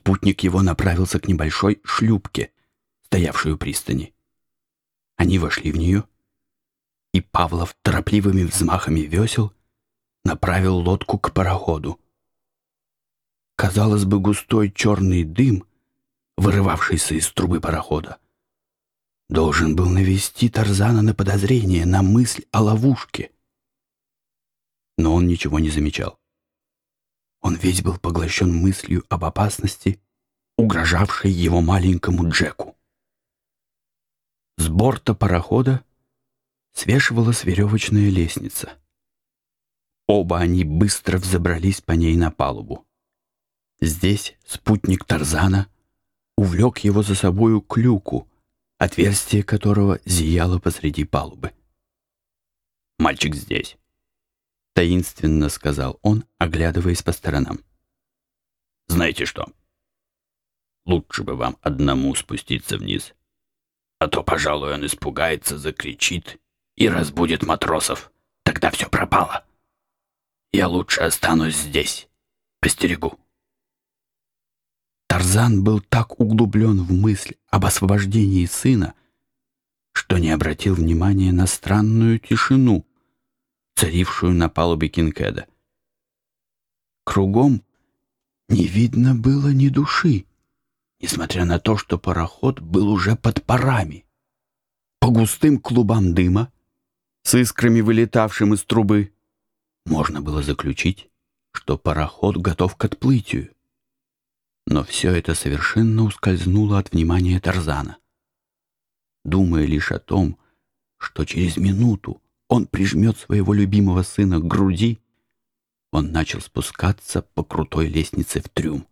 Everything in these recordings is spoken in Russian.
спутник его направился к небольшой шлюпке, стоявшей у пристани. Они вошли в нее, и Павлов торопливыми взмахами весел направил лодку к пароходу. Казалось бы, густой черный дым, вырывавшийся из трубы парохода, должен был навести Тарзана на подозрение, на мысль о ловушке. Но он ничего не замечал. Он весь был поглощен мыслью об опасности, угрожавшей его маленькому Джеку. С борта парохода свешивалась веревочная лестница. Оба они быстро взобрались по ней на палубу. Здесь спутник Тарзана увлек его за собою к люку, отверстие которого зияло посреди палубы. «Мальчик здесь», — таинственно сказал он, оглядываясь по сторонам. «Знаете что? Лучше бы вам одному спуститься вниз, а то, пожалуй, он испугается, закричит и разбудит матросов. Тогда все пропало». Я лучше останусь здесь, постерегу. Тарзан был так углублен в мысль об освобождении сына, что не обратил внимания на странную тишину, царившую на палубе Кинкеда. Кругом не видно было ни души, несмотря на то, что пароход был уже под парами. По густым клубам дыма, с искрами, вылетавшим из трубы, можно было заключить, что пароход готов к отплытию. Но все это совершенно ускользнуло от внимания Тарзана. Думая лишь о том, что через минуту он прижмет своего любимого сына к груди, он начал спускаться по крутой лестнице в трюм.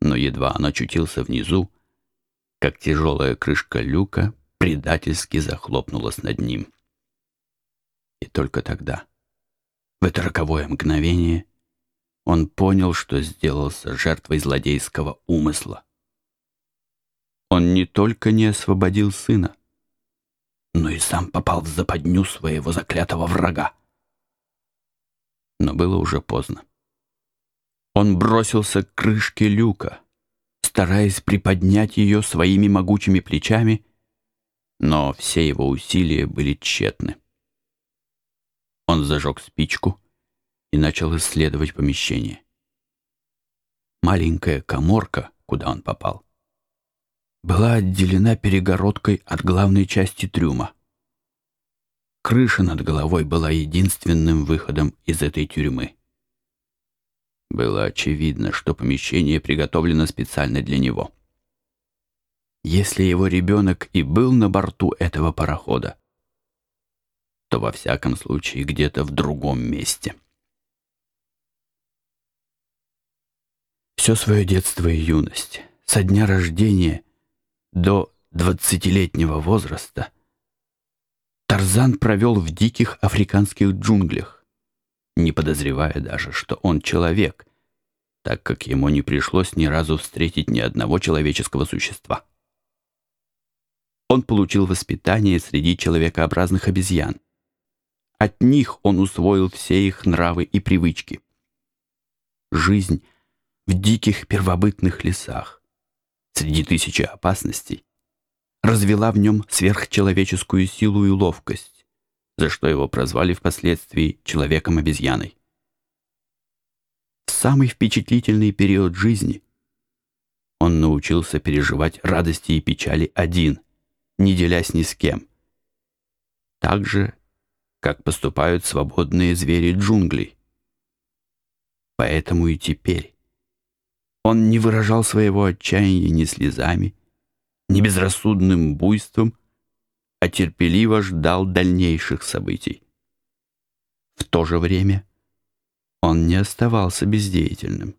Но едва он очутился внизу, как тяжелая крышка люка предательски захлопнулась над ним. И только тогда в это роковое мгновение он понял, что сделался жертвой злодейского умысла. Он не только не освободил сына, но и сам попал в западню своего заклятого врага. Но было уже поздно. Он бросился к крышке люка, стараясь приподнять ее своими могучими плечами, но все его усилия были тщетны. Он зажег спичку и начал исследовать помещение. Маленькая коморка, куда он попал, была отделена перегородкой от главной части трюма. Крыша над головой была единственным выходом из этой тюрьмы. Было очевидно, что помещение приготовлено специально для него. Если его ребенок и был на борту этого парохода, то во всяком случае где-то в другом месте. Все свое детство и юность, со дня рождения до двадцатилетнего возраста, Тарзан провел в диких африканских джунглях, не подозревая даже, что он человек, так как ему не пришлось ни разу встретить ни одного человеческого существа. Он получил воспитание среди человекообразных обезьян, от них он усвоил все их нравы и привычки. Жизнь в диких первобытных лесах, среди тысячи опасностей, развела в нем сверхчеловеческую силу и ловкость, за что его прозвали впоследствии человеком-обезьяной. В самый впечатлительный период жизни он научился переживать радости и печали один, не делясь ни с кем. Так же, как поступают свободные звери джунглей. Поэтому и теперь он не выражал своего отчаяния ни слезами, ни безрассудным буйством, а терпеливо ждал дальнейших событий. В то же время он не оставался бездеятельным.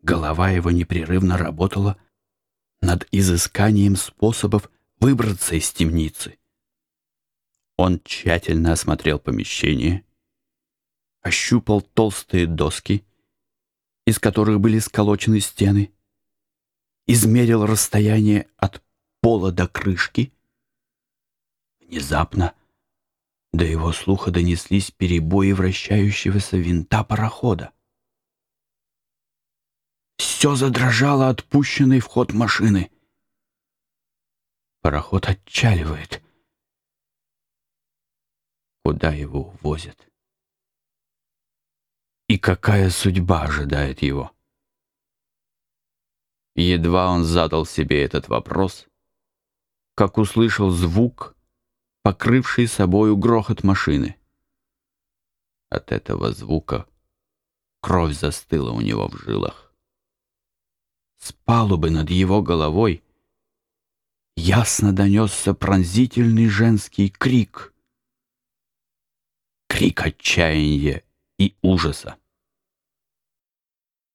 Голова его непрерывно работала над изысканием способов выбраться из темницы. Он тщательно осмотрел помещение, ощупал толстые доски, из которых были сколочены стены, измерил расстояние от пола до крышки. Внезапно до его слуха донеслись перебои вращающегося винта парохода. все задрожало от пущенной в ход машины. Пароход отчаливает. Куда его увозят? И какая судьба ожидает его? Едва он задал себе этот вопрос, как услышал звук, покрывший собою грохот машины. От этого звука кровь застыла у него в жилах. С палубы над его головой ясно донесся пронзительный женский крик. Крик отчаяния и ужаса.